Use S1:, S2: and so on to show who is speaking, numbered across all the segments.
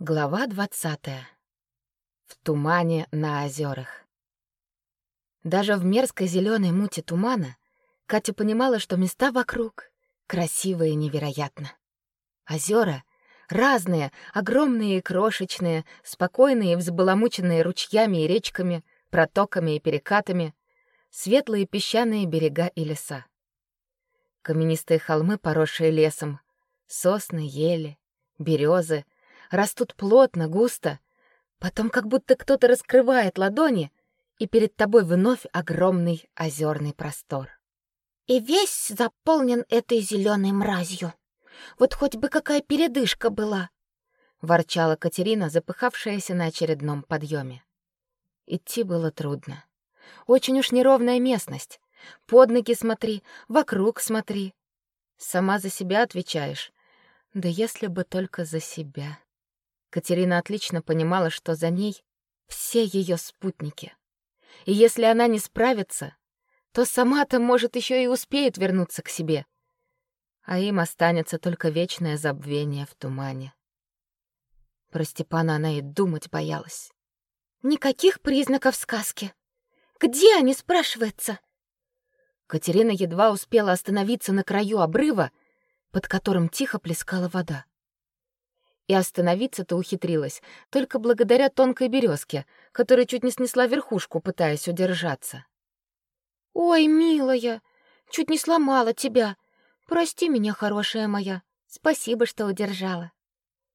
S1: Глава двадцатая. В тумане на озерах. Даже в мерзкой зеленой муте тумана Катя понимала, что места вокруг красивые невероятно. Озера разные, огромные и крошечные, спокойные и взбаламученные ручьями и речками, протоками и перекатами, светлые песчаные берега и леса. Каменистые холмы, поросшие лесом, сосны, ели, березы — растут плотно, густо. Потом как будто кто-то раскрывает ладони, и перед тобой вновь огромный озерный простор.
S2: И весь заполнен этой зеленой мразью. Вот хоть бы какая передышка была,
S1: ворчала Катерина, запыхавшаяся на очередном подъеме. Идти было трудно. Очень уж неровная местность. Под ноги смотри, вокруг смотри. Сама за себя отвечаешь. Да если бы только за себя. Катерина отлично понимала, что за ней все ее спутники. И если она не справится, то сама-то, может, еще и успеет вернуться к себе. А им останется только вечное забвение в тумане. Про Степана она и думать боялась.
S2: Никаких признаков сказки. Где они, спрашивается?
S1: Катерина едва успела остановиться на краю обрыва, под которым тихо плескала вода. И остановиться-то ухитрилась только благодаря тонкой березке, которая чуть не снесла верхушку, пытаясь удержаться.
S2: «Ой, милая, чуть не сломала тебя. Прости меня, хорошая моя. Спасибо, что удержала».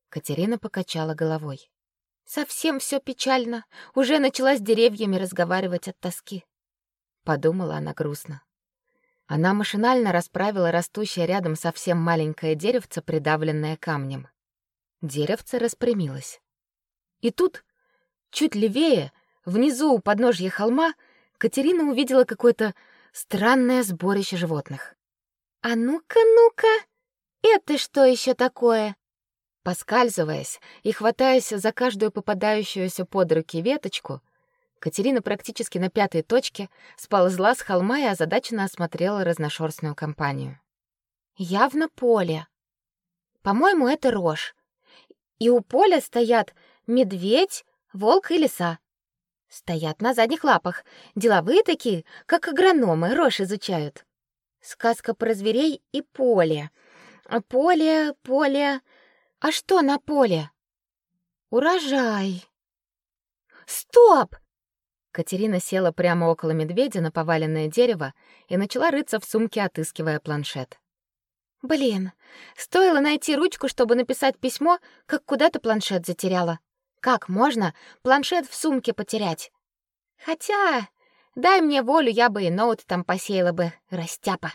S1: Катерина покачала головой.
S2: «Совсем все печально. Уже начала с деревьями разговаривать от тоски».
S1: Подумала она грустно. Она машинально расправила растущее рядом совсем маленькое деревце, придавленное камнем. Деревце распрямилось. И тут, чуть левее, внизу у подножья холма, Катерина увидела какое-то странное сборище животных.
S2: «А ну-ка, ну-ка! Это что еще такое?»
S1: Поскальзываясь и хватаясь за каждую попадающуюся под руки веточку, Катерина практически на пятой точке сползла с холма и озадаченно осмотрела разношерстную компанию.
S2: «Явно поле. По-моему, это рожь. И у поля стоят медведь, волк и лиса. Стоят на задних лапах, деловые такие, как агрономы, рожь изучают. Сказка про зверей и поле. Поле, поле. А что на поле? Урожай. Стоп!
S1: Катерина села прямо около медведя на поваленное дерево и начала рыться в сумке, отыскивая планшет.
S2: Блин, стоило найти ручку, чтобы написать письмо, как куда-то планшет затеряла. Как можно планшет в сумке потерять? Хотя, дай мне волю, я бы и ноут там посеяла бы, растяпа.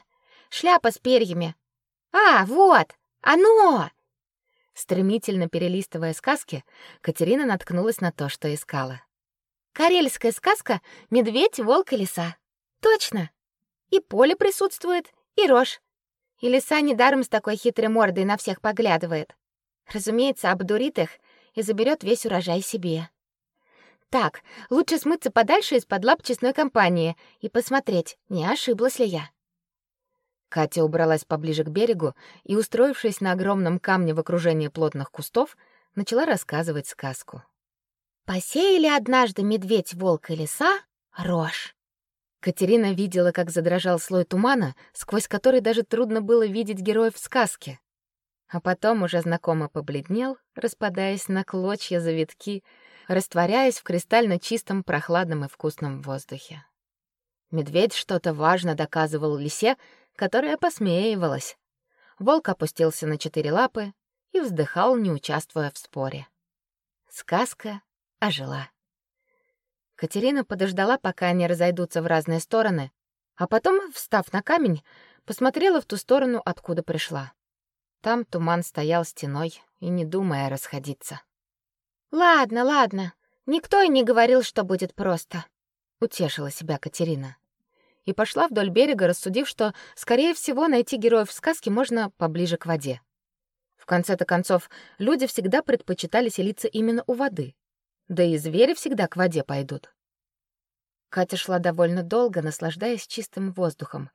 S2: Шляпа с перьями. А, вот, оно!
S1: Стремительно перелистывая сказки, Катерина наткнулась на то, что искала.
S2: Карельская сказка «Медведь, волк и лиса». Точно. И поле присутствует, и рожь. И лиса недаром с такой хитрой мордой на всех поглядывает. Разумеется, обдурит их и заберет весь урожай себе. Так, лучше смыться подальше из-под лап честной компании и посмотреть, не ошиблась ли я.
S1: Катя убралась поближе к берегу и, устроившись на огромном камне в окружении плотных кустов, начала рассказывать сказку.
S2: Посеяли однажды медведь, волк и лиса рожь.
S1: Катерина видела, как задрожал слой тумана, сквозь который даже трудно было видеть героев сказки. А потом уже знакомо побледнел, распадаясь на клочья завитки, растворяясь в кристально чистом, прохладном и вкусном воздухе. Медведь что-то важно доказывал лисе, которая посмеивалась. Волк опустился на четыре лапы и вздыхал, не участвуя в споре. Сказка ожила. Катерина подождала, пока они разойдутся в разные стороны, а потом, встав на камень, посмотрела в ту сторону, откуда пришла. Там туман стоял стеной и не думая расходиться.
S2: Ладно, ладно. Никто и не говорил, что будет просто,
S1: утешила себя Катерина. И пошла вдоль берега, рассудив, что скорее всего найти героев сказки можно поближе к воде. В конце-то концов, люди всегда предпочитали селиться именно у воды. Да и звери всегда к воде пойдут. Катя шла довольно долго, наслаждаясь чистым воздухом,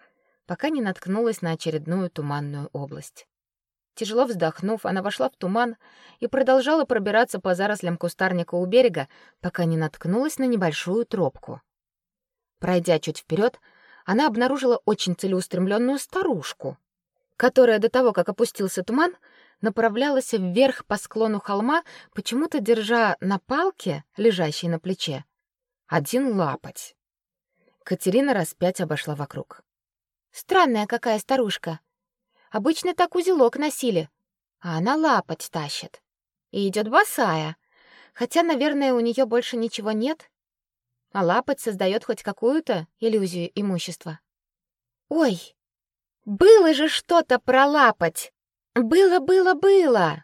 S1: пока не наткнулась на очередную туманную область. Тяжело вздохнув, она вошла в туман и продолжала пробираться по зарослям кустарника у берега, пока не наткнулась на небольшую тропку. Пройдя чуть вперед, она обнаружила очень целеустремленную старушку, которая до того, как опустился туман, направлялась вверх по склону холма, почему-то держа на палке, лежащей на плече, один лапоть. Катерина раз пять обошла вокруг.
S2: Странная какая старушка. Обычно так узелок носили, а она лапоть тащит. И идет босая. Хотя, наверное, у нее больше ничего нет. А лапоть создает хоть какую-то иллюзию имущества. Ой, было же что-то про лапоть. Было, было, было.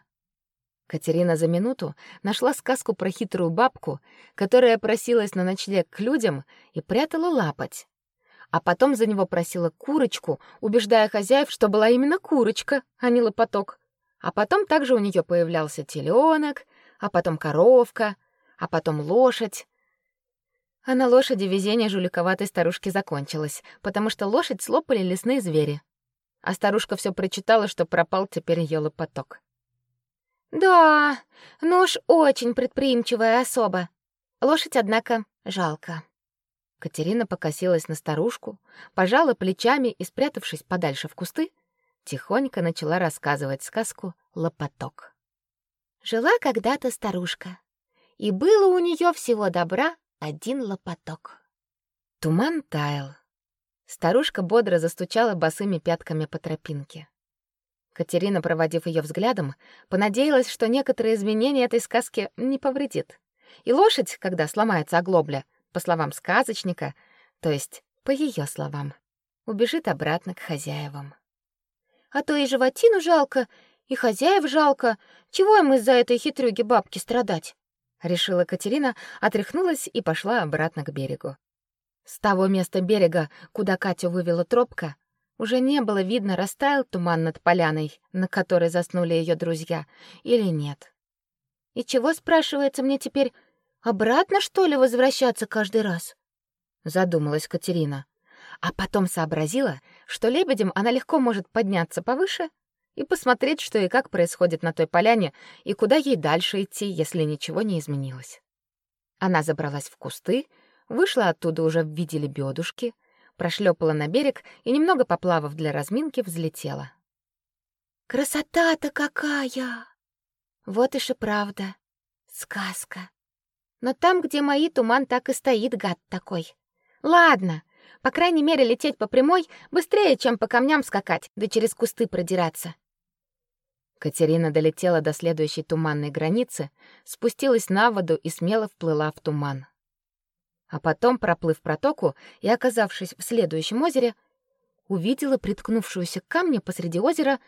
S1: Катерина за минуту нашла сказку про хитрую бабку, которая просилась на ночлег к людям и прятала лапоть. А потом за него просила курочку, убеждая хозяев, что была именно курочка, а не лопоток. А потом также у нее появлялся теленок, а потом коровка, а потом лошадь. А на лошади везение жуликоватой старушки закончилось, потому что лошадь слопали лесные звери. А старушка все прочитала, что пропал теперь ее лопоток.
S2: Да, ну уж очень предприимчивая особа. Лошадь, однако, жалко.
S1: Катерина покосилась на старушку, пожала плечами и, спрятавшись подальше в кусты, тихонько начала рассказывать сказку «Лопоток».
S2: Жила когда-то старушка, и было у нее всего добра один лопоток.
S1: Туман таял. Старушка бодро застучала босыми пятками по тропинке. Катерина, проводив ее взглядом, понадеялась, что некоторые изменения этой сказки не повредит. И лошадь, когда сломается оглобля, по словам сказочника, то есть по ее словам, убежит обратно к хозяевам.
S2: А то и животину жалко, и хозяев жалко. Чего им из-за этой хитрюги бабки страдать?
S1: решила Катерина, отряхнулась и пошла обратно к берегу. С того места берега, куда Катю вывела тропка, уже не было видно, растаял туман над поляной, на которой заснули ее друзья, или нет.
S2: И чего, спрашивается мне теперь, обратно, что ли, возвращаться каждый раз?
S1: Задумалась Катерина. А потом сообразила, что лебедем она легко может подняться повыше и посмотреть, что и как происходит на той поляне, и куда ей дальше идти, если ничего не изменилось. Она забралась в кусты, вышла оттуда уже в виде лебедушки — прошлепала на берег и, немного поплавав для разминки, взлетела.
S2: «Красота-то какая! Вот и правда, сказка. Но там, где мои, туман так и стоит, гад такой. Ладно, по крайней мере, лететь по прямой быстрее, чем по камням скакать, да через кусты продираться».
S1: Катерина долетела до следующей туманной границы, спустилась на воду и смело вплыла в туман. А потом, проплыв протоку и оказавшись в следующем озере, увидела приткнувшуюся к камню посреди озера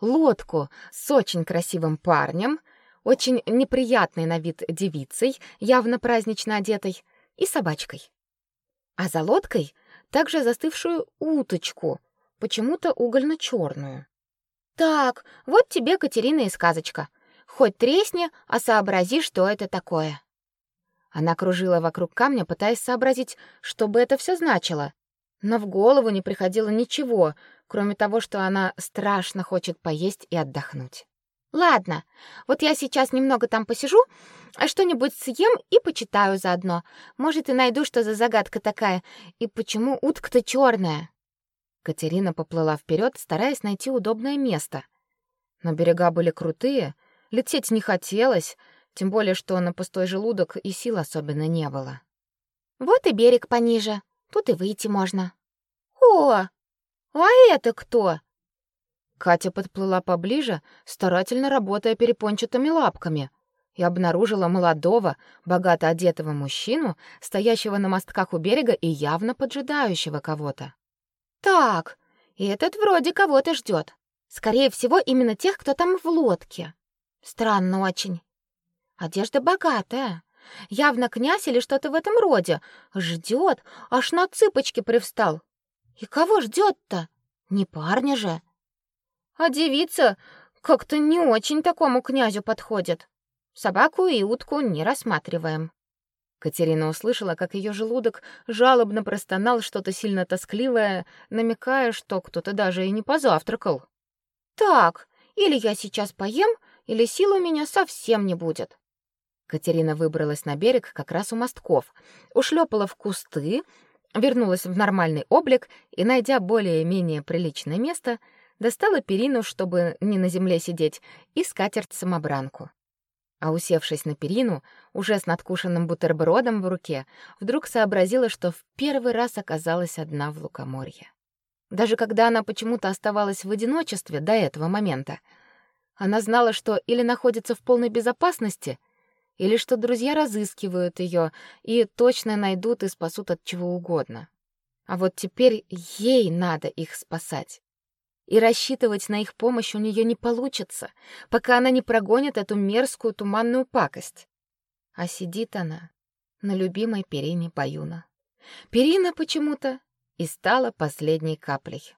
S1: лодку с очень красивым парнем, очень неприятной на вид девицей, явно празднично одетой, и собачкой. А за лодкой также застывшую уточку, почему-то угольно черную
S2: Так, вот тебе, Катерина, и сказочка. Хоть тресни, а сообрази, что это такое.
S1: Она кружила вокруг камня, пытаясь сообразить, что бы это все значило. Но в голову не приходило ничего, кроме того, что она страшно хочет поесть и отдохнуть.
S2: Ладно, вот я сейчас немного там посижу, а что-нибудь съем и почитаю заодно. Может, и найду, что за загадка такая, и почему утка-то черная.
S1: Катерина поплыла вперед, стараясь найти удобное место. Но берега были крутые, лететь не хотелось, тем более, что на пустой желудок и сил особенно не было.
S2: Вот и берег пониже. Тут и выйти можно. О! А это кто?
S1: Катя подплыла поближе, старательно работая перепончатыми лапками, и обнаружила молодого, богато одетого мужчину, стоящего на мостках у берега и явно поджидающего кого-то.
S2: Так, этот вроде кого-то ждет. Скорее всего, именно тех, кто там в лодке. Странно очень. Одежда богатая. Явно князь или что-то в этом роде. Ждет, аж на цыпочки привстал. И кого ждет-то? Не парня же. А девица как-то не очень такому князю подходит. Собаку и утку не рассматриваем.
S1: Катерина услышала, как ее желудок жалобно простонал что-то сильно тоскливое, намекая, что кто-то даже и не позавтракал.
S2: Так, Или я сейчас поем, или сил у меня совсем не будет.
S1: Катерина выбралась на берег как раз у мостков, ушлепала в кусты, вернулась в нормальный облик и, найдя более-менее приличное место, достала перину, чтобы не на земле сидеть, и скатерть-самобранку. А усевшись на перину, уже с надкушенным бутербродом в руке, вдруг сообразила, что в первый раз оказалась одна в лукоморье. Даже когда она почему-то оставалась в одиночестве до этого момента, она знала, что или находится в полной безопасности, или что друзья разыскивают ее и точно найдут и спасут от чего угодно. А вот теперь ей надо их спасать. И рассчитывать на их помощь у нее не получится, пока она не прогонит эту мерзкую туманную пакость. А сидит она на любимой перине Баюна. Перина почему-то и стала последней каплей.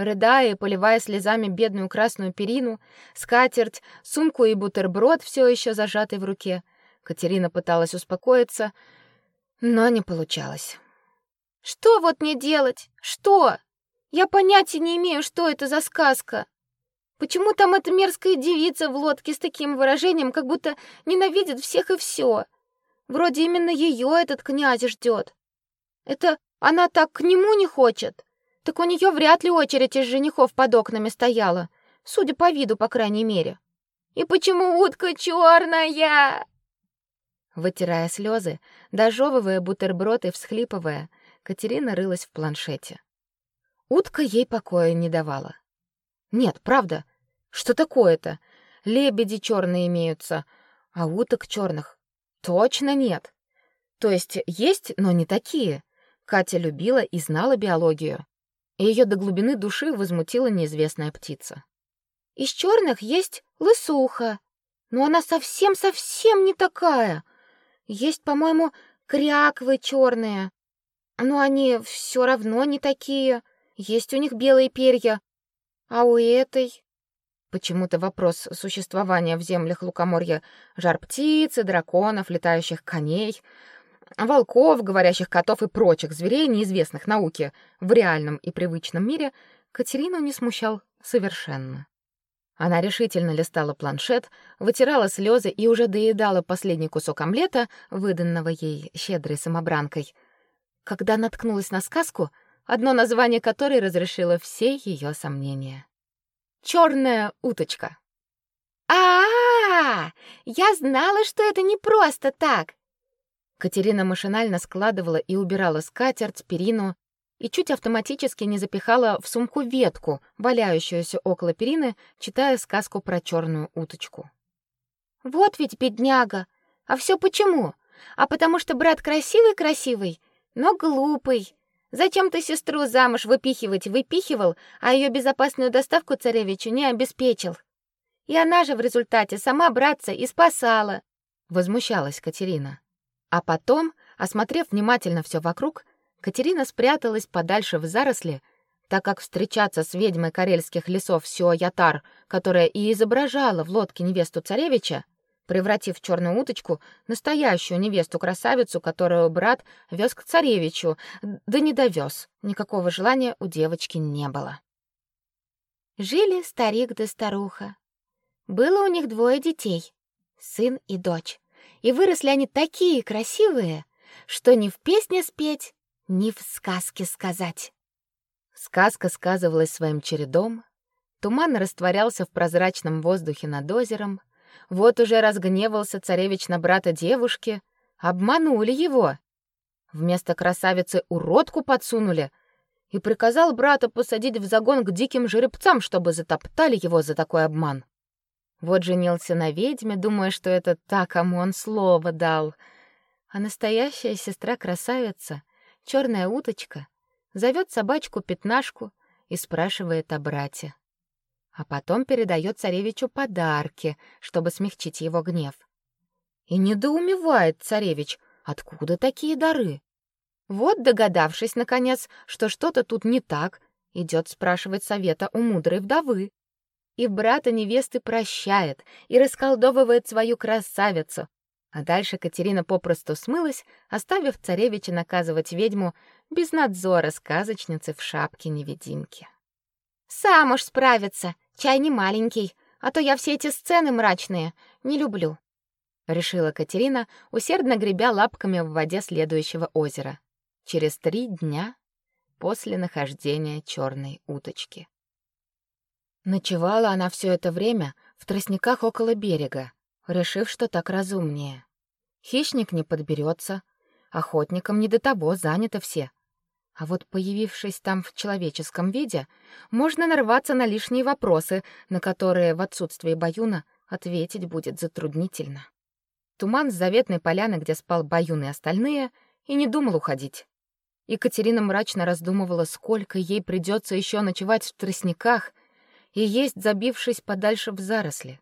S1: Рыдая и поливая слезами бедную красную перину, скатерть, сумку и бутерброд, все еще зажатый в руке, Катерина пыталась успокоиться, но не получалось.
S2: «Что вот мне делать? Что? Я понятия не имею, что это за сказка. Почему там эта мерзкая девица в лодке с таким выражением, как будто ненавидит всех и все? Вроде именно ее этот князь ждет. Это она так к нему не хочет?» Так у нее вряд ли очередь из женихов под окнами стояла, судя по виду, по крайней мере. И почему утка черная?
S1: Вытирая слезы, дожевывая бутерброд и всхлипывая, Катерина рылась в планшете. Утка ей покоя не давала. Нет, правда. Что такое-то? Лебеди черные имеются, а уток черных точно нет. То есть есть, но не такие. Катя любила и знала биологию и ее до глубины души возмутила неизвестная птица.
S2: Из черных есть лысуха, но она совсем-совсем не такая. Есть, по-моему, кряквы черные, но они все равно не такие. Есть у них белые перья, а у этой
S1: Почему-то вопрос существования в землях лукоморья жар-птицы, драконов, летающих коней волков, говорящих котов и прочих зверей, неизвестных науке в реальном и привычном мире, Катерину не смущал совершенно. Она решительно листала планшет, вытирала слезы и уже доедала последний кусок омлета, выданного ей щедрой самобранкой, когда наткнулась на сказку, одно название которой разрешило все ее сомнения. Черная уточка.
S2: А, -а, а Я знала, что это не просто так.
S1: Катерина машинально складывала и убирала скатерть, перину и чуть автоматически не запихала в сумку ветку, валяющуюся около перины, читая сказку про черную уточку.
S2: Вот ведь бедняга. А все почему? А потому что брат красивый-красивый, но глупый. Зачем ты сестру замуж выпихивать выпихивал, а ее безопасную доставку царевичу не обеспечил? И она же в результате сама братца и спасала.
S1: Возмущалась Катерина. А потом, осмотрев внимательно все вокруг, Катерина спряталась подальше в заросли, так как встречаться с ведьмой карельских лесов Сио-Ятар, которая и изображала в лодке невесту царевича, превратив в черную уточку настоящую невесту-красавицу, которую брат вез к царевичу, да не довез. Никакого желания у девочки не было.
S2: Жили старик да старуха. Было у них двое детей, сын и дочь и выросли они такие красивые, что ни в песне спеть, ни в сказке сказать.
S1: Сказка сказывалась своим чередом, туман растворялся в прозрачном воздухе над озером, вот уже разгневался царевич на брата девушки, обманули его. Вместо красавицы уродку подсунули и приказал брата посадить в загон к диким жеребцам, чтобы затоптали его за такой обман. Вот женился на ведьме, думая, что это та, кому он слово дал. А настоящая сестра-красавица, черная уточка, зовет собачку-пятнашку и спрашивает о брате. А потом передает царевичу подарки, чтобы смягчить его гнев. И недоумевает царевич, откуда такие дары. Вот, догадавшись, наконец, что что-то тут не так, идет спрашивать совета у мудрой вдовы и брата невесты прощает и расколдовывает свою красавицу. А дальше Катерина попросту смылась, оставив царевича наказывать ведьму без надзора сказочницы в шапке невидимки.
S2: Сам уж справится, чай не маленький, а то я все эти сцены мрачные не люблю, решила Катерина, усердно гребя лапками в воде следующего озера. Через три дня после нахождения черной уточки. Ночевала она все это время в тростниках около берега, решив, что так разумнее. Хищник не подберется, охотникам не до того, заняты все. А вот появившись там в человеческом виде, можно нарваться на лишние вопросы, на которые в отсутствии Баюна ответить будет затруднительно. Туман с заветной поляны, где спал Баюн и остальные, и не думал уходить. Екатерина мрачно раздумывала, сколько ей придется еще ночевать в тростниках и есть, забившись подальше в заросли.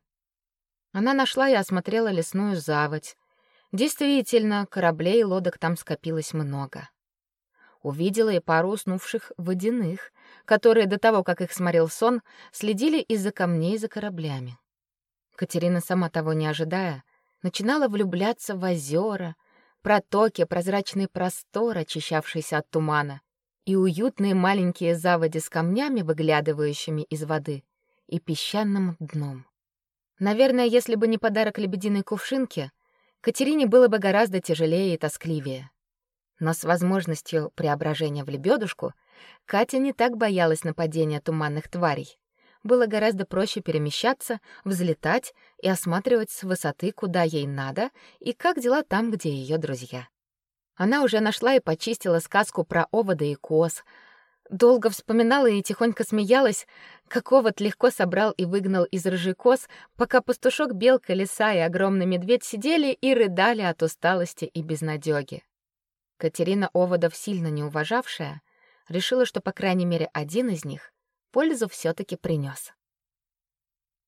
S2: Она нашла и осмотрела лесную заводь. Действительно, кораблей и лодок там скопилось много. Увидела и пару уснувших водяных, которые до того, как их сморил сон, следили из-за камней за кораблями. Катерина, сама того не ожидая, начинала влюбляться в озера, протоки, прозрачный простор, очищавшийся от тумана, и уютные маленькие заводи с камнями, выглядывающими из воды, и песчаным дном. Наверное, если бы не подарок лебединой кувшинки, Катерине было бы гораздо тяжелее и тоскливее. Но с возможностью преображения в лебедушку Катя не так боялась нападения туманных тварей. Было гораздо проще перемещаться, взлетать и осматривать с высоты, куда ей надо и как дела там, где ее друзья. Она уже нашла и почистила сказку про овода и коз, долго вспоминала и тихонько смеялась, как овод легко собрал и выгнал из рыжий коз, пока пастушок, белка, лиса и огромный медведь сидели и рыдали от усталости и безнадёги. Катерина Оводов, сильно не уважавшая, решила, что по крайней мере один из них пользу все таки принес.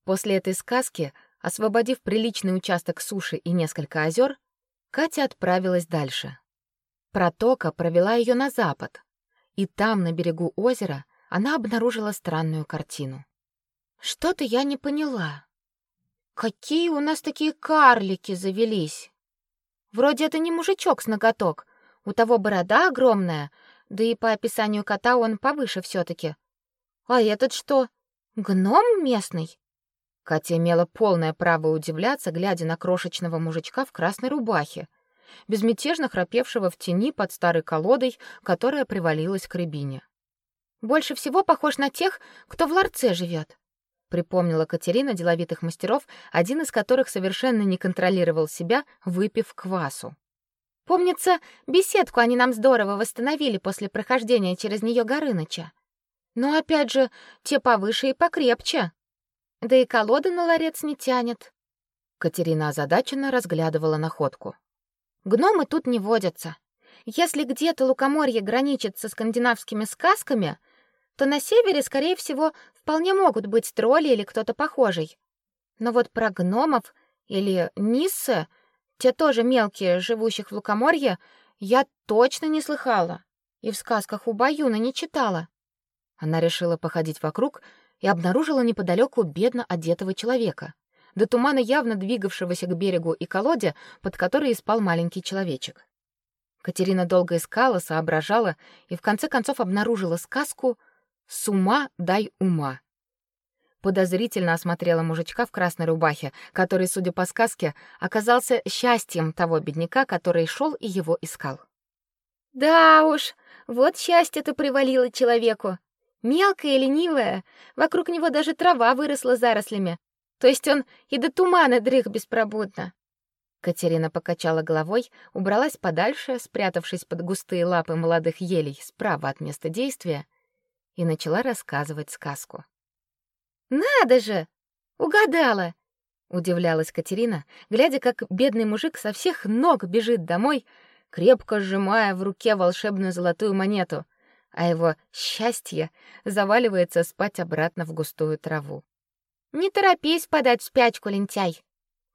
S2: После этой сказки, освободив приличный участок суши и несколько озер, Катя отправилась дальше. Протока провела ее на запад, и там, на берегу озера, она обнаружила странную картину. Что-то я не поняла. Какие у нас такие карлики завелись? Вроде это не мужичок с ноготок. У того борода огромная, да и по описанию кота он повыше все таки А этот что? Гном местный? Катя имела полное право удивляться, глядя на крошечного мужичка в красной рубахе, безмятежно храпевшего в тени под старой колодой, которая привалилась к рябине. Больше всего похож на тех, кто в ларце живет, припомнила Катерина деловитых мастеров, один из которых совершенно не контролировал себя, выпив квасу. Помнится, беседку они нам здорово восстановили после прохождения через нее Горыныча. Но опять же, те повыше и покрепче. Да и колоды на ларец не тянет. Катерина озадаченно разглядывала находку. Гномы тут не водятся. Если где-то лукоморье граничит со скандинавскими сказками, то на севере, скорее всего, вполне могут быть тролли или кто-то похожий. Но вот про гномов или ниссы, те тоже мелкие, живущих в лукоморье, я точно не слыхала и в сказках у Баюна не читала. Она решила походить вокруг и обнаружила неподалеку бедно одетого человека до тумана явно двигавшегося к берегу и колоде, под которой спал маленький человечек. Катерина долго искала, соображала и в конце концов обнаружила сказку «С ума дай ума». Подозрительно осмотрела мужичка в красной рубахе, который, судя по сказке, оказался счастьем того бедняка, который шел и его искал. «Да уж, вот счастье-то привалило человеку. Мелкое и ленивое, вокруг него даже трава выросла зарослями, то есть он и до тумана дрых беспробудно. Катерина покачала головой, убралась подальше, спрятавшись под густые лапы молодых елей справа от места действия, и начала рассказывать сказку. Надо же, угадала, удивлялась Катерина, глядя, как бедный мужик со всех ног бежит домой, крепко сжимая в руке волшебную золотую монету, а его счастье заваливается спать обратно в густую траву. Не торопись подать спячку, лентяй,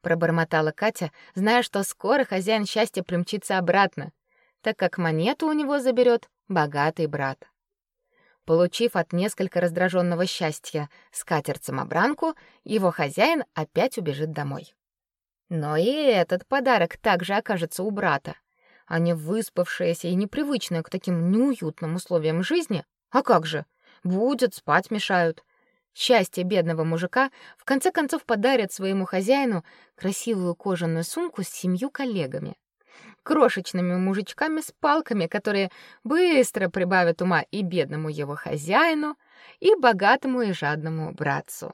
S2: пробормотала Катя, зная, что скоро хозяин счастья примчится обратно, так как монету у него заберет богатый брат. Получив от несколько раздраженного счастья скатерть-самобранку, его хозяин опять убежит домой. Но и этот подарок также окажется у брата. А не выспавшаяся и непривычная к таким неуютным условиям жизни, а как же, будет спать мешают.
S1: Счастье бедного мужика в конце концов подарит своему хозяину красивую кожаную сумку с семью коллегами. Крошечными мужичками с палками, которые быстро прибавят ума и бедному его хозяину, и богатому и жадному братцу.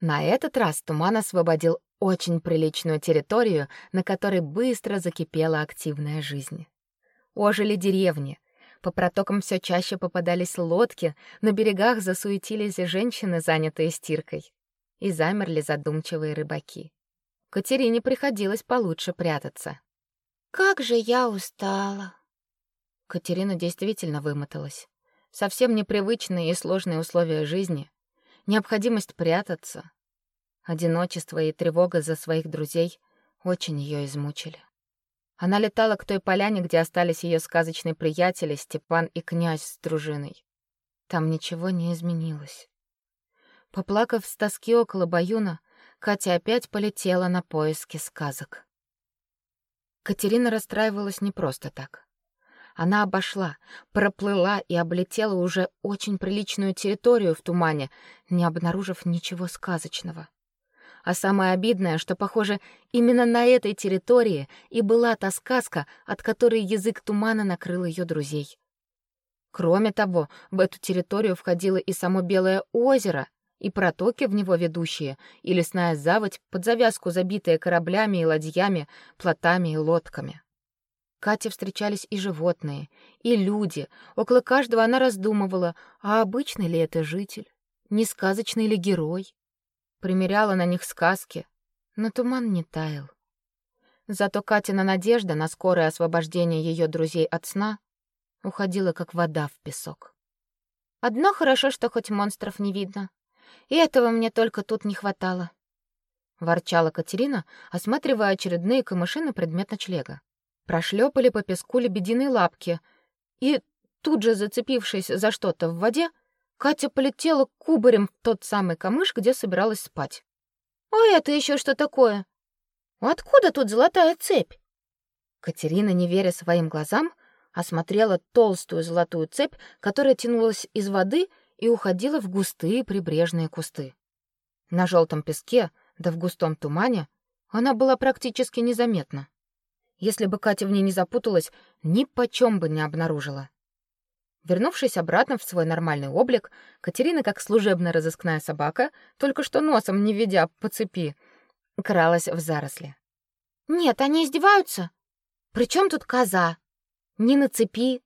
S1: На этот раз Туман освободил очень приличную территорию, на которой быстро закипела активная жизнь. Ожили деревни, по протокам все чаще попадались лодки, на берегах засуетились женщины, занятые стиркой, и замерли задумчивые рыбаки. Катерине приходилось получше прятаться.
S2: Как же я устала.
S1: Катерина действительно вымоталась. Совсем непривычные и сложные условия жизни, необходимость прятаться, одиночество и тревога за своих друзей очень ее измучили. Она летала к той поляне, где остались ее сказочные приятели Степан и князь с дружиной. Там ничего не изменилось. Поплакав с тоски около Баюна, Катя опять полетела на поиски сказок. Катерина расстраивалась не просто так. Она обошла, проплыла и облетела уже очень приличную территорию в тумане, не обнаружив ничего сказочного. А самое обидное, что, похоже, именно на этой территории и была та сказка, от которой язык тумана накрыл ее друзей. Кроме того, в эту территорию входило и само Белое озеро, и протоки в него ведущие, и лесная заводь под завязку забитая кораблями и ладьями, плотами и лодками. Кате встречались и животные, и люди. Около каждого она раздумывала, а обычный ли это житель, не сказочный ли герой примеряла на них сказки, но туман не таял. Зато Катина надежда на скорое освобождение ее друзей от сна уходила как вода в песок. Одно хорошо, что хоть монстров не видно. И этого мне только тут не хватало. Ворчала Катерина, осматривая очередные камыши на предмет ночлега. Прошлепали по песку лебединые лапки, и тут же зацепившись за что-то в воде, Катя полетела кубарем в тот самый камыш, где собиралась спать. «А это еще что такое? Откуда тут золотая цепь?» Катерина, не веря своим глазам, осмотрела толстую золотую цепь, которая тянулась из воды и уходила в густые прибрежные кусты. На желтом песке, да в густом тумане, она была практически незаметна. Если бы Катя в ней не запуталась, ни почем бы не обнаружила. Вернувшись обратно в свой нормальный облик, Катерина, как служебно-розыскная собака, только что носом не ведя по цепи, кралась в заросли. «Нет, они издеваются. Причем тут коза? Не на цепи.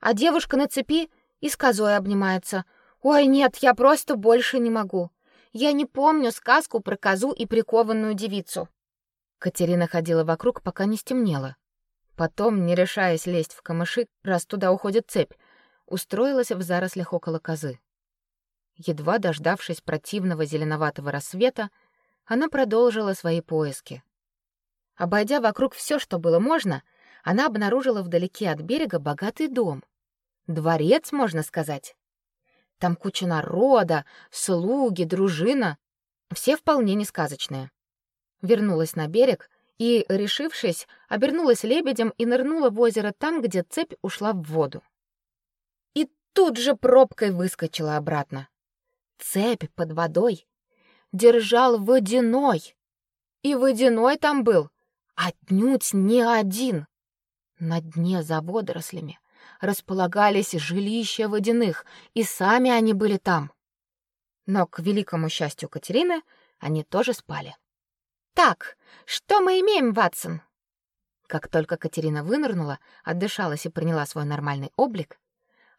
S1: А девушка на цепи и с козой обнимается. Ой, нет, я просто больше не могу. Я не помню сказку про козу и прикованную девицу». Катерина ходила вокруг, пока не стемнело. Потом, не решаясь лезть в камыши, раз туда уходит цепь, устроилась в зарослях около козы. Едва дождавшись противного зеленоватого рассвета, она продолжила свои поиски. Обойдя вокруг все, что было можно, она обнаружила вдалеке от берега богатый дом. Дворец, можно сказать. Там куча народа, слуги, дружина, все вполне не сказочные. Вернулась на берег и, решившись, обернулась лебедем и нырнула в озеро там, где цепь ушла в воду тут же пробкой выскочила обратно. Цепь под водой держал водяной. И водяной там был отнюдь не один. На дне за водорослями располагались жилища водяных, и сами они были там. Но, к великому счастью Катерины, они тоже спали. «Так, что мы имеем, Ватсон?» Как только Катерина вынырнула, отдышалась и приняла свой нормальный облик,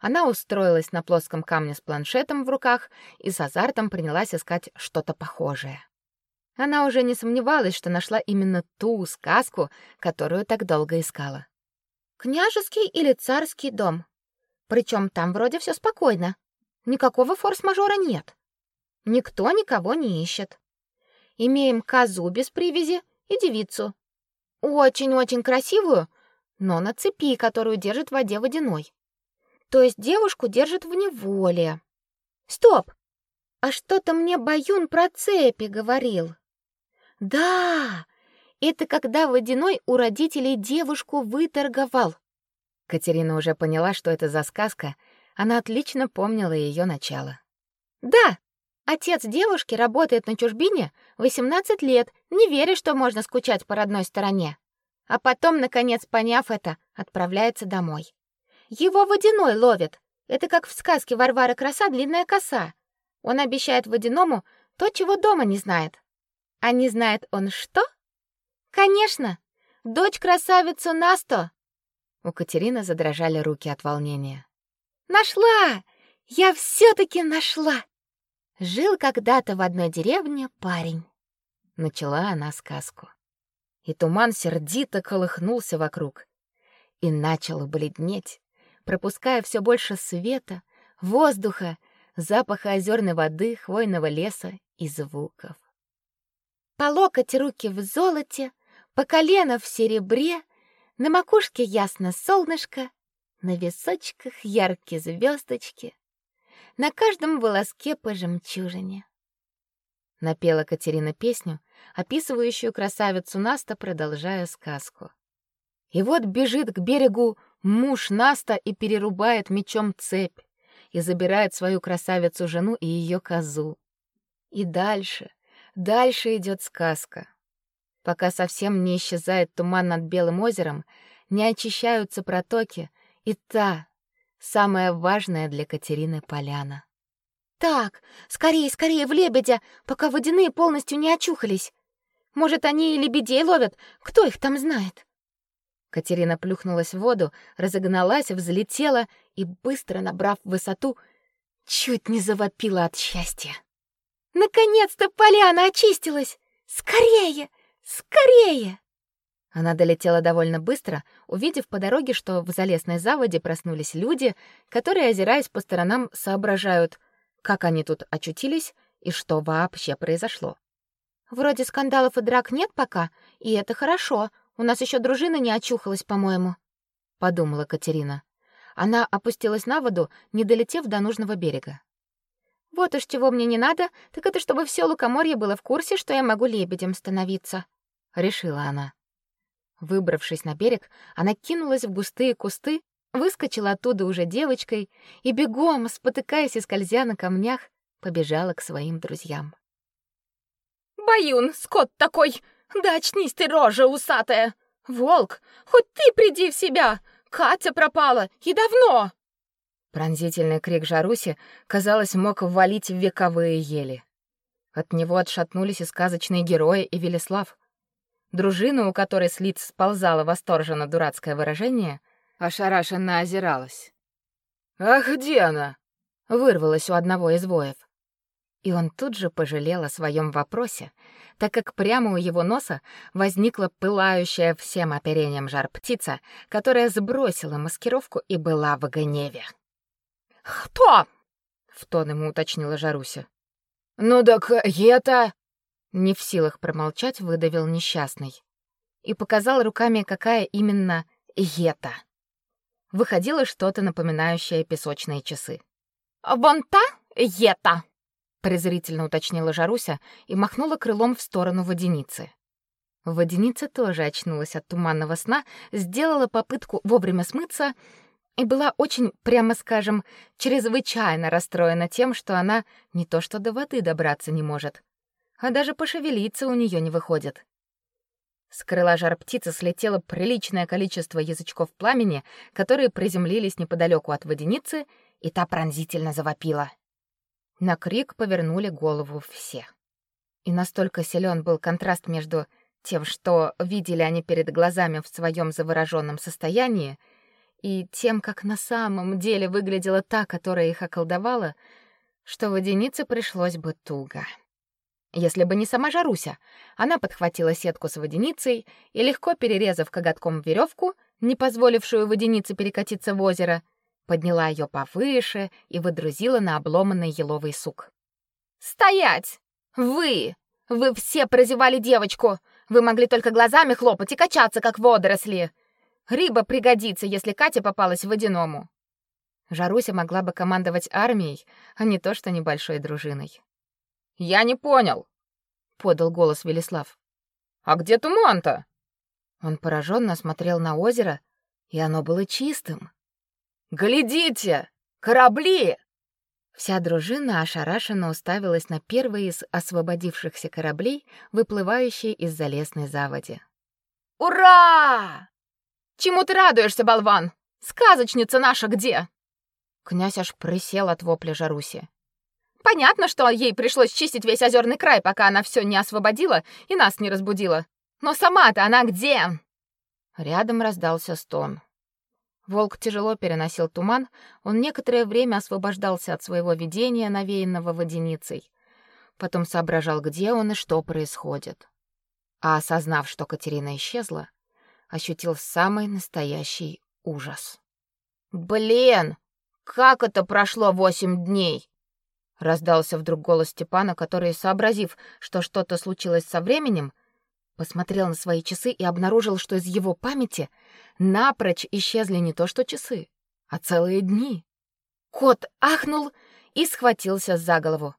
S1: она устроилась на плоском камне с планшетом в руках и с азартом принялась искать что-то похожее. Она уже не сомневалась, что нашла именно ту сказку, которую так долго искала. Княжеский или царский дом. Причем там вроде все спокойно. Никакого форс-мажора нет. Никто никого не ищет. Имеем козу без привязи и девицу. Очень-очень красивую, но на цепи, которую держит в воде водяной. То есть девушку держат в неволе. Стоп. А что-то мне Баюн про цепи говорил. Да, это когда Водяной у родителей девушку выторговал. Катерина уже поняла, что это за сказка. Она отлично помнила ее начало.
S2: Да. Отец девушки работает на чужбине 18 лет, не веря, что можно скучать по родной стороне. А потом, наконец, поняв это, отправляется домой. Его водяной ловит. Это как в сказке Варвара Краса длинная коса. Он обещает водяному то, чего дома не знает. А не знает он что? Конечно, дочь красавицу Насто.
S1: У Катерины задрожали руки от волнения.
S2: Нашла! Я все таки нашла. Жил когда-то в одной деревне парень.
S1: Начала она сказку. И туман сердито колыхнулся вокруг и начал бледнеть, пропуская все больше света, воздуха, запаха озерной воды, хвойного леса и звуков.
S2: По локоть руки в золоте, по колено в серебре, на макушке ясно солнышко, на височках яркие звездочки, на каждом волоске по жемчужине.
S1: Напела Катерина песню, описывающую красавицу Наста, продолжая сказку. И вот бежит к берегу муж Наста и перерубает мечом цепь и забирает свою красавицу-жену и ее козу. И дальше, дальше идет сказка пока совсем не исчезает туман над Белым озером, не очищаются протоки, и та, самая важная для Катерины поляна.
S2: Так, скорее, скорее в лебедя, пока водяные полностью не очухались. Может, они и лебедей ловят, кто их там знает?
S1: Катерина плюхнулась в воду, разогналась, взлетела и быстро набрав высоту, чуть не завопила от счастья.
S2: Наконец-то поляна очистилась. Скорее! Скорее!»
S1: Она долетела довольно быстро, увидев по дороге, что в залесной заводе проснулись люди, которые, озираясь по сторонам, соображают, как они тут очутились и что вообще произошло.
S2: «Вроде скандалов и драк нет пока, и это хорошо. У нас еще дружина не очухалась, по-моему», — подумала Катерина. Она опустилась на воду, не долетев до нужного берега. «Вот уж чего мне не надо, так это чтобы все лукоморье было в курсе, что я могу лебедем становиться»,
S1: решила она. Выбравшись на берег, она кинулась в густые кусты, выскочила оттуда уже девочкой и бегом, спотыкаясь и скользя на камнях, побежала к своим друзьям.
S3: «Баюн, скот такой! Да очнись ты, рожа усатая! Волк, хоть ты приди в себя! Катя пропала, и давно!»
S1: Пронзительный крик Жаруси, казалось, мог ввалить в вековые ели. От него отшатнулись и сказочные герои, и Велеслав. Дружина, у которой с лиц сползало восторженно дурацкое выражение, ошарашенно озиралась. «Ах, где она?» — вырвалось у одного из воев. И он тут же пожалел о своем вопросе, так как прямо у его носа возникла пылающая всем оперением жар птица, которая сбросила маскировку и была в гневе.
S3: «Кто?»
S1: — в тон ему уточнила Жаруся. «Ну так это...» Не в силах промолчать, выдавил несчастный. И показал руками, какая именно ета. Выходило что-то напоминающее песочные часы.
S3: «Вон та ета!»
S1: Презрительно уточнила Жаруся и махнула крылом в сторону водяницы. Водяница тоже очнулась от туманного сна, сделала попытку вовремя смыться и была очень, прямо скажем, чрезвычайно расстроена тем, что она не то что до воды добраться не может, а даже пошевелиться у нее не выходит. С крыла жар-птицы слетело приличное количество язычков пламени, которые приземлились неподалеку от водяницы, и та пронзительно завопила. На крик повернули голову все. И настолько силен был контраст между тем, что видели они перед глазами в своем завороженном состоянии, и тем, как на самом деле выглядела та, которая их околдовала, что водянице пришлось бы туго. Если бы не сама Жаруся, она подхватила сетку с водяницей и, легко перерезав коготком веревку, не позволившую водянице перекатиться в озеро, подняла ее повыше и выдрузила на обломанный еловый сук.
S3: «Стоять! Вы! Вы все прозевали девочку! Вы могли только глазами хлопать и качаться, как водоросли! Рыба пригодится, если Катя попалась водяному!»
S1: Жаруся могла бы командовать армией, а не то что небольшой дружиной.
S3: Я не понял,
S1: подал голос Велислав.
S3: А где туман-то?
S1: Он пораженно смотрел на озеро, и оно было чистым.
S3: Глядите, корабли!
S1: Вся дружина ошарашенно уставилась на первый из освободившихся кораблей, выплывающий из залесной заводи.
S3: «Ура! Чему ты радуешься, болван? Сказочница наша где?»
S1: Князь аж присел от вопля Жаруси.
S3: Понятно, что ей пришлось чистить весь озерный край, пока она все не освободила и нас не разбудила. Но сама-то она где?
S1: Рядом раздался стон. Волк тяжело переносил туман, он некоторое время освобождался от своего видения, навеянного водяницей. Потом соображал, где он и что происходит. А осознав, что Катерина исчезла, ощутил самый настоящий ужас.
S2: «Блин, как это прошло восемь дней?» Раздался вдруг голос Степана, который, сообразив, что что-то случилось со временем, посмотрел на свои часы и обнаружил, что из его памяти напрочь исчезли не то что часы, а целые дни. Кот ахнул и схватился за голову.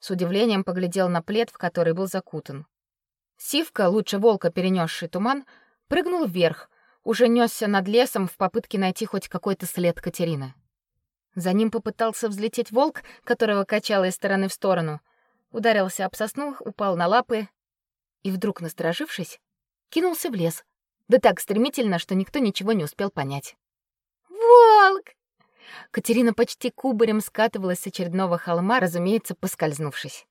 S2: С удивлением поглядел на плед, в который был закутан. Сивка, лучше волка перенесший туман, прыгнул вверх, уже несся над лесом в попытке найти хоть какой-то след Катерины. За ним попытался взлететь волк, которого качало из стороны в сторону. Ударился об сосну, упал на лапы и вдруг, насторожившись, кинулся в лес. Да так стремительно, что никто ничего не успел понять.
S3: «Волк!»
S1: Катерина почти кубарем скатывалась с очередного холма, разумеется, поскользнувшись.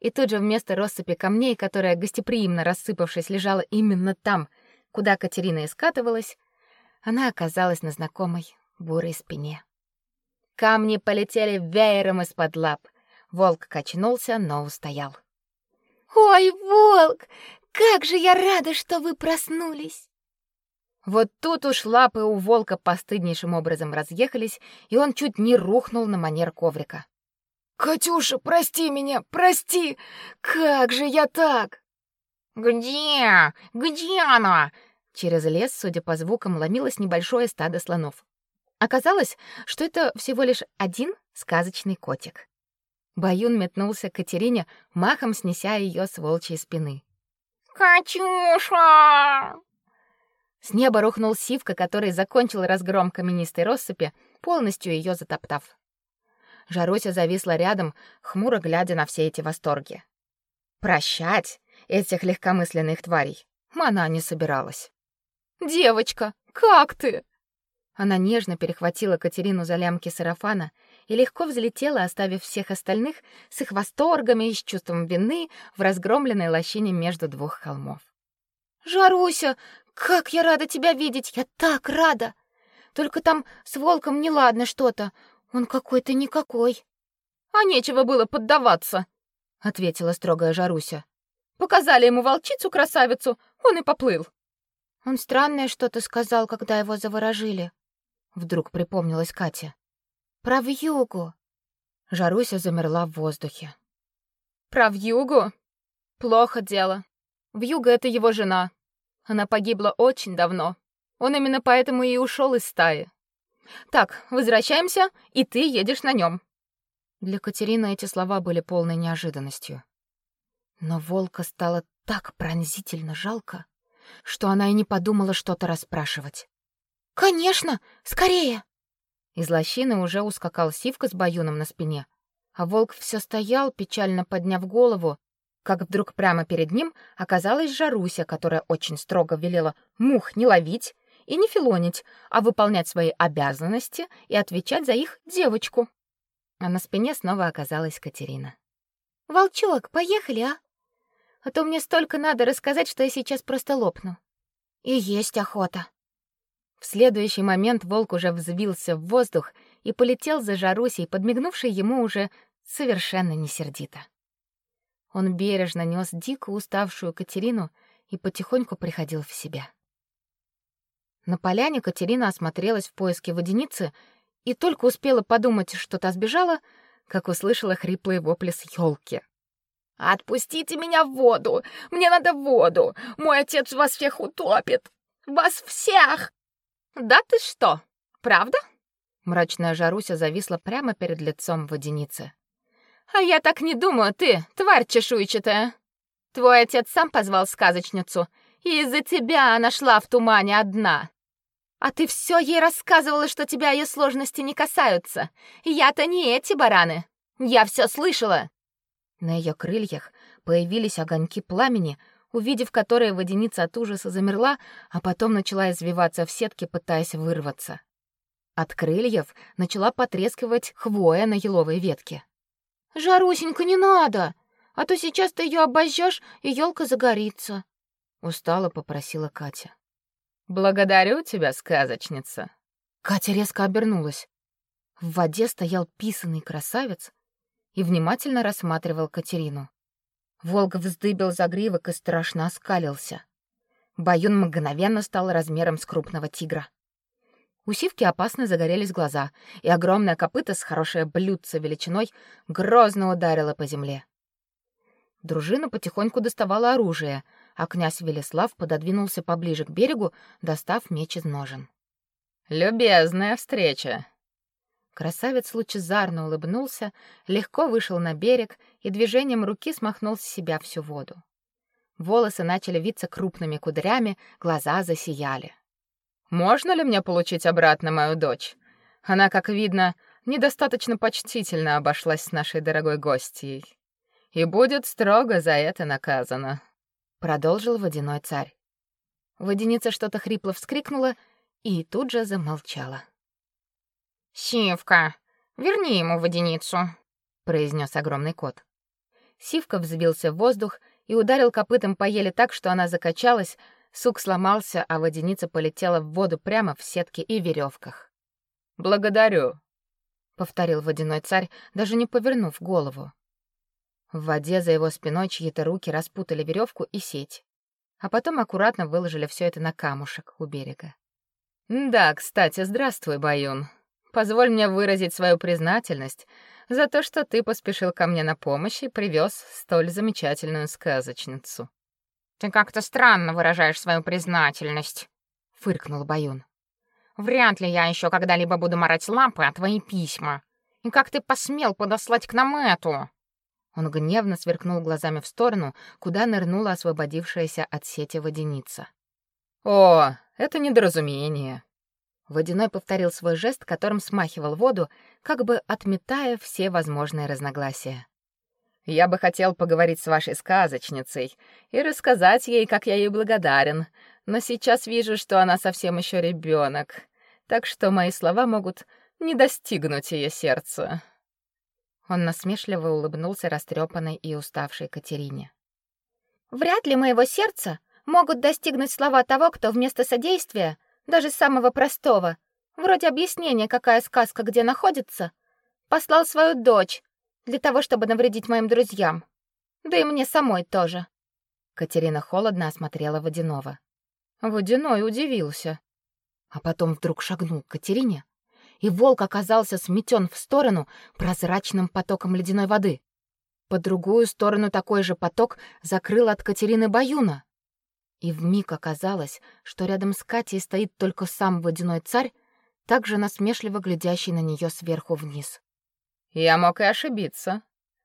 S1: И тут же вместо россыпи камней, которая гостеприимно рассыпавшись лежала именно там, куда Катерина и скатывалась, она оказалась на знакомой бурой спине. Камни полетели веером из-под лап. Волк качнулся, но устоял.
S2: «Ой, волк, как же я рада, что вы проснулись!»
S1: Вот тут уж лапы у волка постыднейшим образом разъехались, и он чуть не рухнул на манер коврика.
S3: «Катюша, прости меня, прости! Как же я так?»
S2: «Где? Где она?»
S1: Через лес, судя по звукам, ломилось небольшое стадо слонов. Оказалось, что это всего лишь один сказочный котик. Баюн метнулся к Катерине, махом снеся ее с волчьей спины.
S2: «Катюша!»
S1: С неба рухнул Сивка, который закончил разгром каменистой россыпи, полностью ее затоптав. Жаруся зависла рядом, хмуро глядя на все эти восторги. Прощать этих легкомысленных тварей она не собиралась.
S3: «Девочка, как ты?»
S1: Она нежно перехватила Катерину за лямки сарафана и легко взлетела, оставив всех остальных с их восторгами и с чувством вины в разгромленной лощине между двух холмов.
S2: «Жаруся, как я рада тебя видеть! Я так рада! Только там с волком неладно что-то. Он какой-то никакой».
S3: «А нечего было поддаваться», — ответила строгая Жаруся. «Показали ему волчицу-красавицу, он и поплыл».
S2: Он странное что-то сказал, когда его заворожили.
S1: Вдруг припомнилась Катя.
S2: Про вьюгу.
S1: Жаруся замерла в воздухе.
S3: Про вьюгу? Плохо дело. Вьюга — это его жена. Она погибла очень давно. Он именно поэтому и ушел из стаи. Так, возвращаемся, и ты едешь на нем.
S1: Для Катерины эти слова были полной неожиданностью. Но волка стало так пронзительно жалко, что она и не подумала что-то расспрашивать.
S2: «Конечно! Скорее!»
S1: Из лощины уже ускакал Сивка с баюном на спине, а волк все стоял, печально подняв голову, как вдруг прямо перед ним оказалась Жаруся, которая очень строго велела мух не ловить и не филонить, а выполнять свои обязанности и отвечать за их девочку. А на спине снова оказалась Катерина.
S2: «Волчок, поехали, а? А то мне столько надо рассказать, что я сейчас просто лопну. И есть охота».
S1: В следующий момент волк уже взвился в воздух и полетел за Жарусей, подмигнувшей ему уже совершенно не сердито. Он бережно нес дико уставшую Катерину и потихоньку приходил в себя. На поляне Катерина осмотрелась в поиске водяницы и только успела подумать, что та сбежала, как услышала хриплые вопли с елки.
S3: «Отпустите меня в воду! Мне надо в воду! Мой отец вас всех утопит! Вас всех!» «Да ты что? Правда?»
S1: Мрачная Жаруся зависла прямо перед лицом водяницы.
S3: «А я так не думаю, ты, тварь чешуйчатая. Твой отец сам позвал сказочницу, и из-за тебя она шла в тумане одна. А ты все ей рассказывала, что тебя ее сложности не касаются. Я-то не эти бараны. Я все слышала.
S1: На ее крыльях появились огоньки пламени, увидев которые водяница от ужаса замерла, а потом начала извиваться в сетке, пытаясь вырваться. От крыльев начала потрескивать хвоя на еловой ветке.
S2: «Жарусенька, не надо, а то сейчас ты ее обожжешь, и елка загорится», —
S1: устало попросила Катя.
S3: «Благодарю тебя, сказочница».
S1: Катя резко обернулась. В воде стоял писанный красавец и внимательно рассматривал Катерину. Волк вздыбил загривок и страшно оскалился. Баюн мгновенно стал размером с крупного тигра. У сивки опасно загорелись глаза, и огромное копыто с хорошее блюдце величиной грозно ударило по земле. Дружина потихоньку доставала оружие, а князь Велеслав пододвинулся поближе к берегу, достав меч из ножен.
S3: «Любезная встреча!»
S1: Красавец лучезарно улыбнулся, легко вышел на берег и движением руки смахнул с себя всю воду. Волосы начали виться крупными кудрями, глаза засияли.
S3: «Можно ли мне получить обратно мою дочь? Она, как видно, недостаточно почтительно обошлась с нашей дорогой гостьей. И будет строго за это наказана»
S1: продолжил водяной царь. Водяница что-то хрипло вскрикнула и тут же замолчала.
S2: «Сивка, верни ему водяницу», —
S1: произнес огромный кот. Сивка взвился в воздух и ударил копытом по еле так, что она закачалась, сук сломался, а водяница полетела в воду прямо в сетке и веревках.
S3: «Благодарю», —
S1: повторил водяной царь, даже не повернув голову. В воде за его спиной чьи-то руки распутали веревку и сеть, а потом аккуратно выложили все это на камушек у берега.
S3: «Да, кстати, здравствуй, Баюн. Позволь мне выразить свою признательность за то, что ты поспешил ко мне на помощь и привез столь замечательную сказочницу».
S2: «Ты как-то странно выражаешь свою признательность», —
S1: фыркнул Баюн.
S2: «Вряд ли я еще когда-либо буду морать лапы о твои письма. И как ты посмел подослать к нам эту?»
S1: Он гневно сверкнул глазами в сторону, куда нырнула освободившаяся от сети водяница.
S3: «О, это недоразумение!»
S1: Водяной повторил свой жест, которым смахивал воду, как бы отметая все возможные разногласия.
S3: «Я бы хотел поговорить с вашей сказочницей и рассказать ей, как я ей благодарен, но сейчас вижу, что она совсем еще ребенок, так что мои слова могут не достигнуть ее сердца».
S1: Он насмешливо улыбнулся растрепанной и уставшей Катерине.
S2: Вряд ли моего сердца могут достигнуть слова того, кто вместо содействия, даже самого простого, вроде объяснения, какая сказка где находится, послал свою дочь для того, чтобы навредить моим друзьям. Да и мне самой тоже.
S1: Катерина холодно осмотрела Водянова. Водяной удивился, а потом вдруг шагнул к Катерине, и волк оказался сметен в сторону прозрачным потоком ледяной воды. По другую сторону такой же поток закрыл от Катерины Баюна. И вмиг оказалось, что рядом с Катей стоит только сам водяной царь, также насмешливо глядящий на нее сверху вниз.
S3: «Я мог и ошибиться.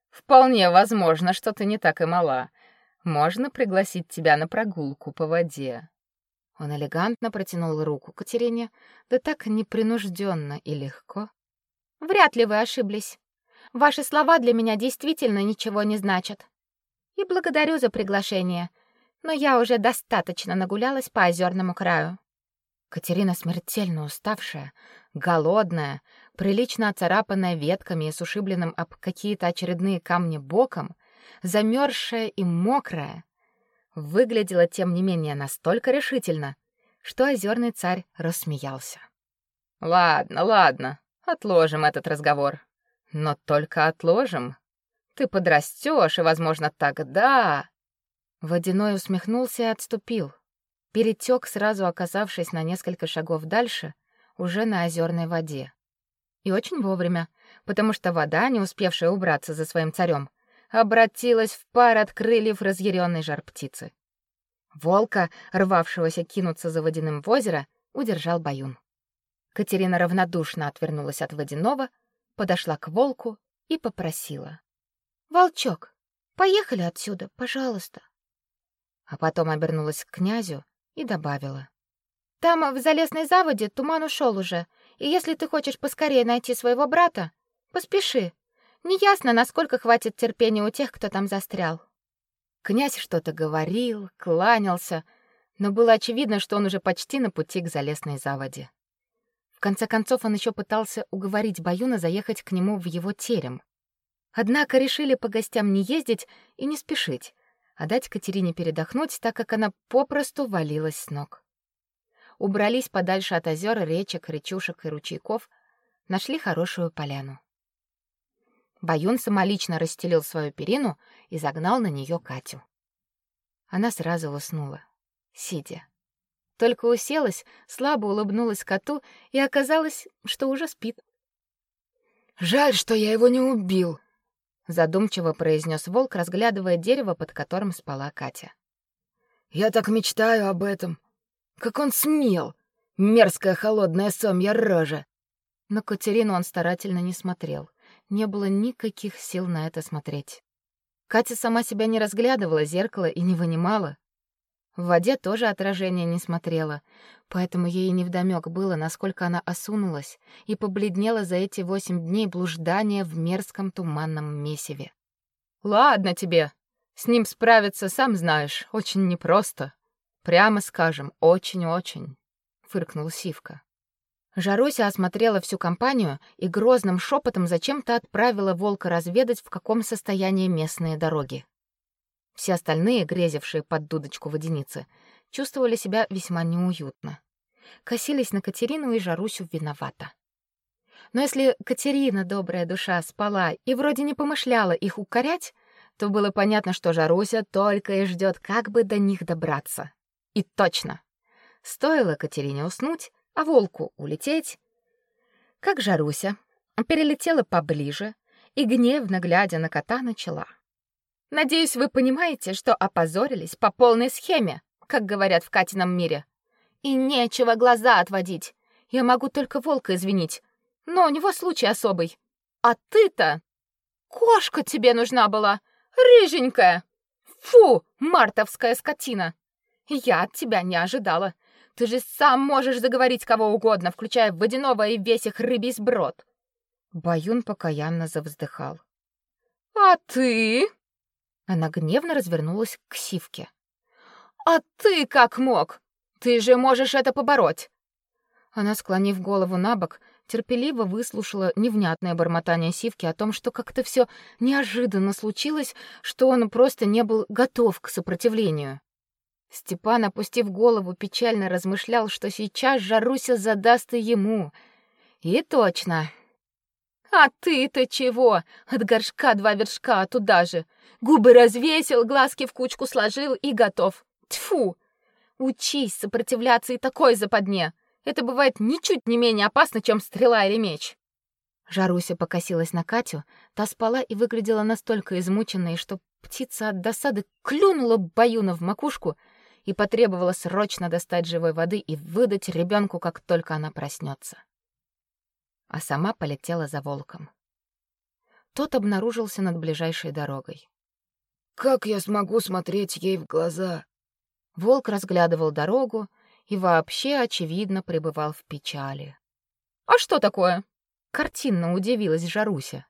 S3: Вполне возможно, что ты не так и мала. Можно пригласить тебя на прогулку по воде».
S1: Он элегантно протянул руку Катерине, да так непринужденно и легко.
S2: Вряд ли вы ошиблись. Ваши слова для меня действительно ничего не значат. И благодарю за приглашение, но я уже достаточно нагулялась по озерному краю.
S1: Катерина смертельно уставшая, голодная, прилично оцарапанная ветками и с ушибленным об какие-то очередные камни боком, замерзшая и мокрая, выглядела тем не менее настолько решительно, что озерный царь рассмеялся.
S3: Ладно, ладно, отложим этот разговор. Но только отложим. Ты подрастешь, и, возможно, тогда
S1: Водяной усмехнулся и отступил. Перетек, сразу оказавшись на несколько шагов дальше, уже на озерной воде. И очень вовремя, потому что вода, не успевшая убраться за своим царем, обратилась в пар от крыльев разъяренной жар-птицы. Волка, рвавшегося кинуться за водяным в озеро, удержал Баюн. Катерина равнодушно отвернулась от водяного, подошла к волку и попросила:
S2: "Волчок, поехали отсюда, пожалуйста".
S1: А потом обернулась к князю и добавила:
S2: Там, в залесной заводе, туман ушел уже, и если ты хочешь поскорее найти своего брата, поспеши. Неясно, насколько хватит терпения у тех, кто там застрял.
S1: Князь что-то говорил, кланялся, но было очевидно, что он уже почти на пути к залесной заводе. В конце концов, он еще пытался уговорить Баюна заехать к нему в его терем. Однако решили по гостям не ездить и не спешить, а дать Катерине передохнуть, так как она попросту валилась с ног убрались подальше от озер, речек, речушек и ручейков, нашли хорошую поляну. Баюн самолично расстелил свою перину и загнал на нее Катю. Она сразу уснула, сидя. Только уселась, слабо улыбнулась коту и оказалось, что уже спит.
S3: Жаль, что я его не убил,
S1: задумчиво произнес волк, разглядывая дерево, под которым спала Катя.
S3: Я так мечтаю об этом. Как он смел! Мерзкая холодная сомья рожа!
S1: На Катерину он старательно не смотрел. Не было никаких сил на это смотреть. Катя сама себя не разглядывала, зеркало и не вынимала. В воде тоже отражение не смотрела, поэтому ей невдомёк было, насколько она осунулась и побледнела за эти восемь дней блуждания в мерзком туманном месиве. «Ладно тебе, с ним справиться, сам знаешь, очень непросто», Прямо скажем, очень-очень, фыркнул Сивка. Жаруся осмотрела всю компанию и грозным шепотом зачем-то отправила волка разведать, в каком состоянии местные дороги. Все остальные, грезившие под дудочку водяницы, чувствовали себя весьма неуютно. Косились на Катерину и Жарусю виновата. Но если Катерина, добрая душа, спала и вроде не помышляла их укорять, то было понятно, что Жаруся только и ждет, как бы до них добраться. И точно. Стоило Катерине уснуть, а волку улететь, как Жаруся перелетела поближе и гневно глядя на кота начала: "Надеюсь, вы понимаете, что опозорились по полной схеме, как говорят в Катином мире. И нечего глаза отводить. Я могу только волка извинить, но у него случай особый. А ты-то кошка тебе нужна была, рыженькая. Фу, мартовская скотина. Я от тебя не ожидала. Ты же сам можешь заговорить кого угодно, включая водяного и весь их рыбий сброд. Баюн покаянно завздыхал. А ты? Она гневно развернулась к Сивке. А ты как мог? Ты же можешь это побороть. Она, склонив голову набок, терпеливо выслушала невнятное бормотание Сивки о том, что как-то все неожиданно случилось, что он просто не был готов к сопротивлению. Степан, опустив голову, печально размышлял, что сейчас Жаруся задаст и ему. И точно. А ты-то чего? От горшка два вершка, а туда же. Губы развесил, глазки в кучку сложил и готов. Тьфу! Учись сопротивляться и такой западне. Это бывает ничуть не менее опасно, чем стрела или меч. Жаруся покосилась на Катю, та спала и выглядела настолько измученной, что птица от досады клюнула Баюна в макушку — и потребовала срочно достать живой воды и выдать ребенку, как только она проснется. А сама полетела за волком. Тот обнаружился над ближайшей дорогой.
S3: Как я смогу смотреть ей в глаза?
S1: Волк разглядывал дорогу и вообще очевидно пребывал в печали. А что такое? Картинно удивилась Жаруся.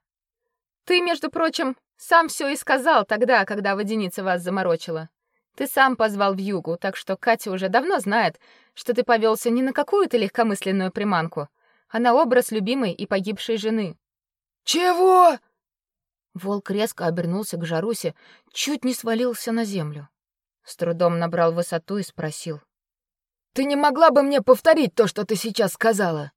S1: Ты, между прочим, сам все и сказал тогда, когда водяница вас заморочила. Ты сам позвал в югу, так что Катя уже давно знает, что ты повелся не на какую-то легкомысленную приманку, а на образ любимой и погибшей жены.
S3: Чего?
S1: Волк резко обернулся к Жарусе, чуть не свалился на землю. С трудом набрал высоту и спросил:
S3: "Ты не могла бы мне повторить то, что ты сейчас сказала?"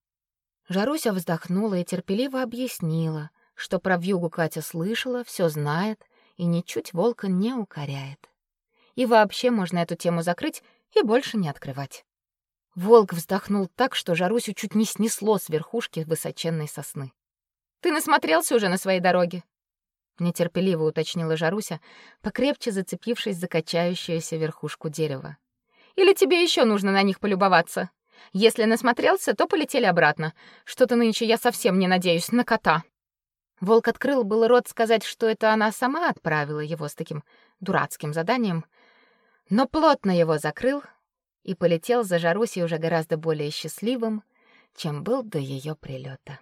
S1: Жаруся вздохнула и терпеливо объяснила, что про вьюгу Катя слышала, все знает и ничуть волка не укоряет и вообще можно эту тему закрыть и больше не открывать. Волк вздохнул так, что Жарусю чуть не снесло с верхушки высоченной сосны. Ты насмотрелся уже на своей дороге? нетерпеливо уточнила Жаруся, покрепче зацепившись за качающуюся верхушку дерева. Или тебе еще нужно на них полюбоваться? Если насмотрелся, то полетели обратно. Что-то нынче я совсем не надеюсь на кота. Волк открыл был рот сказать, что это она сама отправила его с таким дурацким заданием, но плотно его закрыл и полетел за Жарусей уже гораздо более счастливым, чем был до ее прилета.